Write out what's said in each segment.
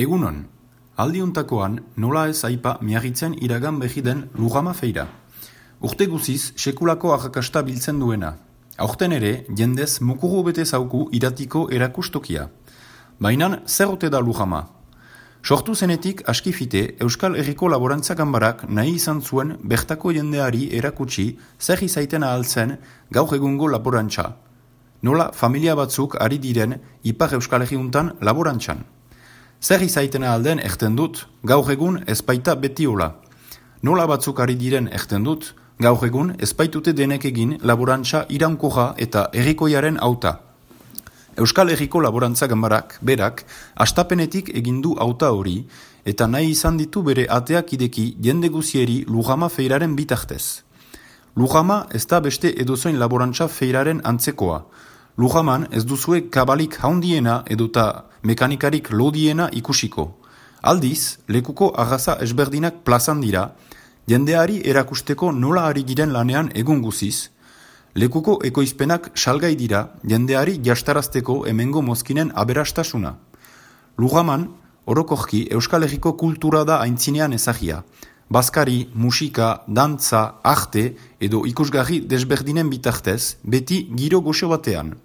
Egunon, aldiuntakoan nola ez aipa miagitzen iragan behiden lugama feira. Urte guziz, sekulako arrakasta biltzen duena. Aurten ere, jendez mukugu bete zauku iratiko erakustokia. Bainan, zer ote da lugama? Sortu zenetik askifite Euskal Herriko Laborantza Gambarak nahi izan zuen bertako jendeari erakutsi zer izaiten ahaltzen gaur egungo laborantza. Nola familia batzuk ari diren Ipar Euskal Herriuntan laborantzan. Zer izaiten alden erten dut, gaur egun ezpaita beti hola. Nola batzuk ari diren erten dut, gaur egun ezpaitute denek egin laborantza irankoja eta errikoiaren auta. Euskal Herriko Laborantza Gambarak, berak, astapenetik egindu auta hori, eta nahi izan ditu bere ateak ideki jende guzieri Lugama feiraren bitartez. Lugama ez da beste edozoin laborantza feiraren antzekoa, Lujaman ez duzue kabalik haundiena edota mekanikarik lodiena ikusiko. Aldiz, lekuko agaza esberdinak plazan dira, jendeari erakusteko nola ari giren lanean egun guziz, lekuko ekoizpenak salgai dira, jendeari jastarazteko emengo mozkinen aberastasuna. Lujaman, orokorki Euskal Herriko kultura da aintzinean ezagia. Baskari, musika, dantza, arte edo ikusgarri desberdinen bitartez, beti giro goxo batean.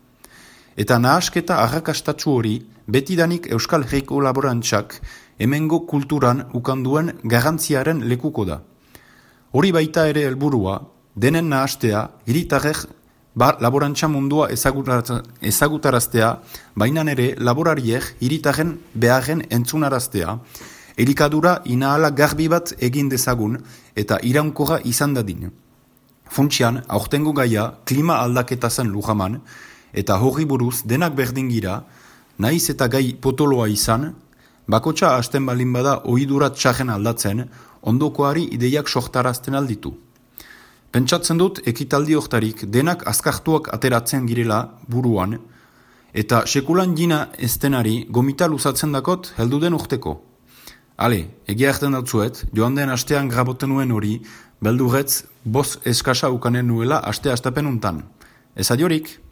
Eta nahasketa arrakastatzu hori, betidanik Euskal Herriko laborantzak hemengo kulturan ukanduen garantziaren lekuko da. Hori baita ere helburua, denen nahastea, hiritarek ba, laborantza mundua ezagutaraztea, baina ere laborariek hiritaren beharren entzunaraztea, Elikadura inahala garbi bat egin dezagun eta iraunkorra izan dadin. Funtsian, aurtengo gaia, klima aldaketa zen lujaman, eta horri buruz denak berdin gira, naiz eta gai potoloa izan, bakotsa hasten balin bada ohidurat txajen aldatzen, ondokoari ideiak sohtarazten alditu. Pentsatzen dut ekitaldi oktarik denak azkartuak ateratzen girela buruan, eta sekulan jina estenari gomita luzatzen dakot heldu den urteko. Ale, egia erten datzuet, joan den astean graboten nuen hori, beldurretz, boz eskasa ukanen nuela aste astapen untan. Ez adiorik!